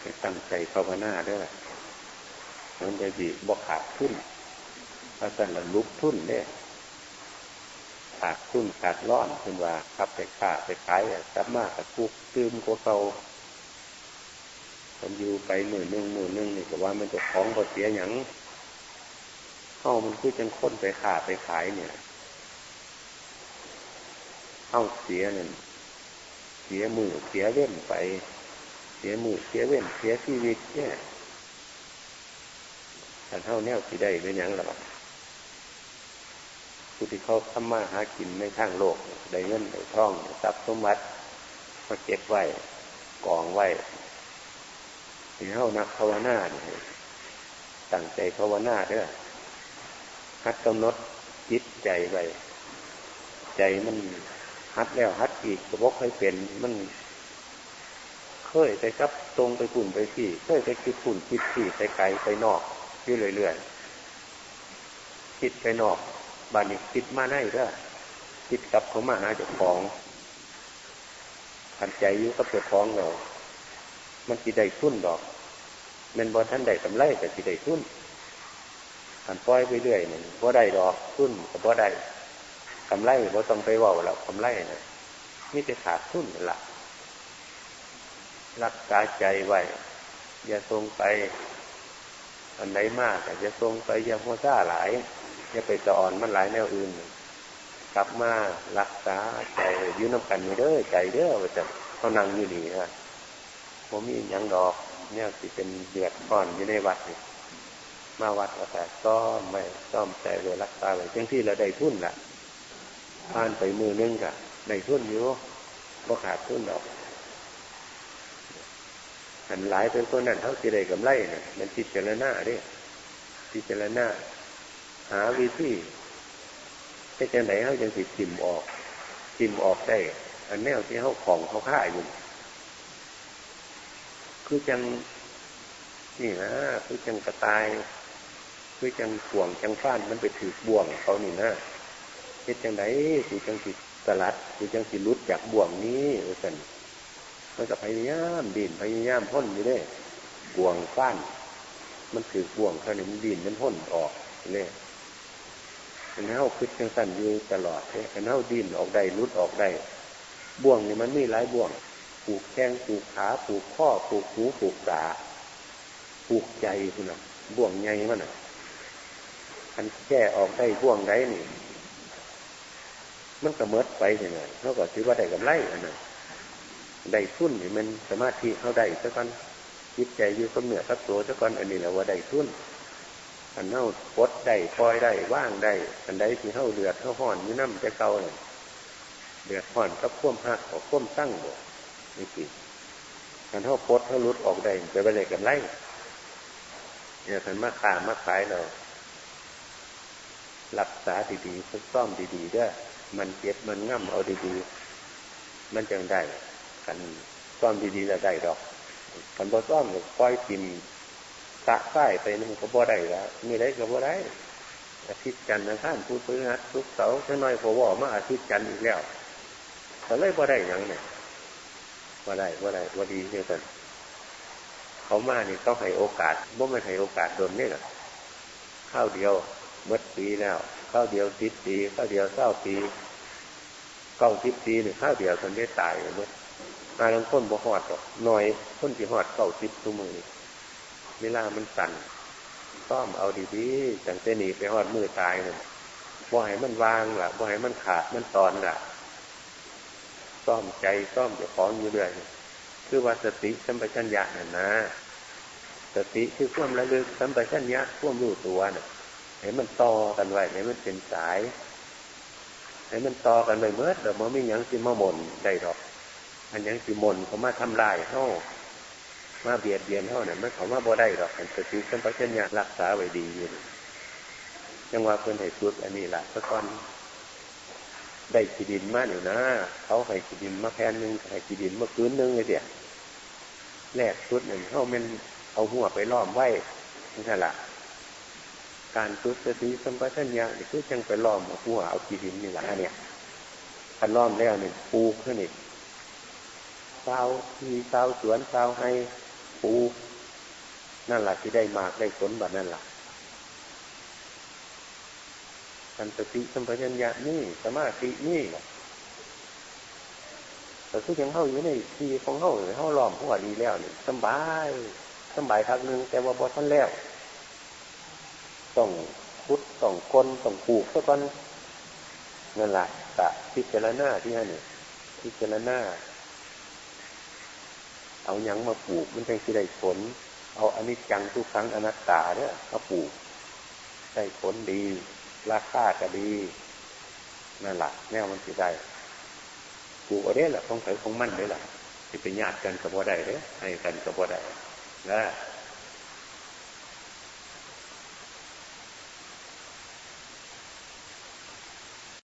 ให้ตั้งใจภาวนาด้วยมันจะดีบกขาดทุนพระสันลุกทุนเนี่ยขาดทุนขาดร้อนคือว่าขับไปขาดไปขายกลับมากับคุกตื้มกัวเก่าผมอยู่ไปหมื่นหนึ่งหมื่นหนึ่งนี่ก็ว่ามันจะของก็เสียหยังเข้ามันคือจังค้นไปขาดไปขายเนี่ยเข้าเสียเนี่ยเสียมือเสียเว้นไป เสียมือเสียเว้นเสียชีวิตเนี่ยแต่เท่าแนวที่ได้เป็นยังหรอผู้ที่เขาทำมาหากินในทางโลกได้เงินได้ทองทรัพย์สมบัติมาเก็บไว้กองไว้ที่เท่านักภาวนาเนี่ยตั้งใจภาวนาเด้อฮัดกำหนดจิตใจไว้ใจมันฮัดแล้วฮัดอีกกระบอกให้เป็นมัน เคยไปกับตรงไปปุ่นไปที่เคยไปคิดปุ่นคิดที่ไปไกลไปนอกที่เรื่อยๆคิดไปนอกบานิคิดมาได้ก็คิดกับเขามาหาเจ้าของขันใจยุ่กับเจ้าของเรามันจีได้ทุ่นดอกมันบอท่านได้กำไรแต่จีได้ทุ่นขันปล่อยไปเรื่อยเนี่ยบ่ได้ดอกทุ่นกับบ่ได้กำไรบ่ต้องไปว่าแล้วกำไรนะนี่จะขาดทุ่นหละ รักษาใจไว้ อย่าทรงไป อันไหนมากแต่จะทรงไปอย่าหัวซ่าหลาย อย่าไปสะอ่อนมันหลายแนวอื่น กลับมารักษาใจยืนน้ำกันอยู่เด้อใจเด้อว่าจะเขานั่งอยู่นี่ฮะผมมีอย่างดอกเนี่ยที่เป็นเดือดก่อนอยู่ในวัดนี่มาวัดก็แต่ซ่อมไม่ซ่อมใจเลยรักษาไว้จังที่เราได้ทุนละผ่านไปมือนึงกะได้ทุนอยู่ก็ขาดทุนดอก หันหลายเป็นคนนั้นเท่าที่ได้กำไรเนี่ยมันจิตเจรณาดิจิตเจรณาหาวิธีให้จะไหนเขายังติดทิมออกทิมออกได้ อันแนวที่เขาของเขาฆ่าอยู่คือจังนี่นะคือจังกระตายคือจังข่วงจังฟ้านมันไปถือบ่วงเขานี่นะเฮ็ดจังไดคือจังติดสลัดคือจังติลุดจากบ่วงนี้ว่าสัน มันก็พยายามดินพยายามพ่นอยู่ได้บ่วงฟ้าน มันถือบ่วงเขาเนี่ยมันดินมันพ่นออกเลยอันเท้าคิดจังสั่นอยู่ตลอดอันเท้าดินออกได้รุดออกได้บ่วงเนี่ยมันมีหลายบ่วงผูกแข้งผูกขาผูกข้อผูกหูผูกตาผูกใจคุณน่ะบ่วงใหญ่มันน่ะอันแก้ออกได้บ่วงไดนี่ มันก็เมิดไปยังไงเขาก็ถือว่าได้กำไรอันนั้น ได้ทุนนี่มันสมาธิเขาได้สักกันจิตใจอยู่กับเหนือกับตัวสักกันอันนี้แหละว่าได้ทุนอันเน่าปดได้ปล่อยได้ว่างได้อันใดที่เท่าเดือดเท่าห่อนนี่น้ำจะเก่าเลยเดือดห่อนก็พ่วมหักออกพ่วมตั้งบ่นี่สิอันเท่าปดเท่ารุดออกได้ไปไปเลยกันไล่เนี่ยท่านมาขามาขายเรารักษาดีๆซ่อมดีๆด้วยมันเจ็บมันง่ำเอาดีๆมันจังได้ กันซ่อมดีๆแล้วได้ดอกกันพอซ่อมก็ปล่อยกินสะใต้ไปนึงก็บ่ได้แล้วมีได้ก็บ่ได้ อาทิตย์จันทร์ท่านผู้ซื้อฮัดทุกเสาร์แค่น้อยพอว่ามาอาทิตย์จันทร์อีกแล้วแต่เลยบ่ได้ยังเนี่ยบ่ได้บ่ได้บ่ดีเนี่ยกันเขามาเนี่ต้องให้โอกาสบ่ไม่ให้โอกาสโดนเนี่ยข้าวเดียวเมื่อปีแล้วข้าวเดียวสิบปีข้าวเดียวเศร้าปีเก้าสิบปีหนึ่งข้าวเดียวคนได้ตาย เลยมาลังคนบ่หอดหรอกหน่อยคนที่หอดเก้าสิบตัวมือเวลามันสั่นซ่อมเอาดีๆจังเต้นีไปหอดมือตายเลยบ่ให้มันวางล่ะบ่ให้มันขาดมันตอนล่ะซ่อมใจซ่อมจะคล้องอยู่เรื่อยคือว่าสติสัมปชัญญะน่ะนะสติคือความระลึกสัมปชัญญะความรู้ตัวน่ะให้มันต่อกันไว้ให้มันเป็นสายให้มันต่อกันไปเมื่อเดี๋ยวมันไม่ยังสิมาหม่นได้หรอก อันยังสิมนเขามาทำลายเท่ามาเบียดเบียนเท่านั้นมันเขามาบ่ได้หรอกมันสติสัมปชัญญะรักษาไว้ดีอยู่ยังว่าเพื่อนให้ฝึกอันนี้แหละสักก่อนได้ขีดินมาอยู่นะเขาให้ขีดินมาแค่นึงให้ขีดินมาคืนนึงเลยเดียแรกชุดหนึ่งเขาเป็นเอาหัวไปล้อมไว้นี่แหละการฝึกสติสัมปชัญญะนี่คือจังไปล้อมหัวเอาขีดินนี่แหละเนี่ยคันล้อมแล้วหนึ่งปูขึ้นอีก เศร้าที่เศร้าสวนเศร้าให้ปูนั่นแหละที่ได้มากได้ผลแบบนั่นแหละสันติสัมปชัญญะนี่สมาธินี่แต่ทุกอย่างเข้าอยู่ในทีของเข้าเข้าล้อมหัวดีแล้วนี่สบายสบายทักนึงแต่ว่าบอท่านแล้วต้องพุทต้องคนต้องปลูกสักวันนั่นแหละกะพิจารณาที่นั่นนี่พิจารณา เอาหยังมาปลูกมันเป็นสิได้ผล เอาอนิจจังทุกครั้งอนัตตาเนี่ยมาปลูกได้ผลดี ราคาก็ดีนั่นแหละแนวมันสิได้ปลูกเอาได้แหละต้องใส่ของมั่นได้แหละที่เป็นญาติกันกับว่าได้เลยให้กันกับว่าได้นะ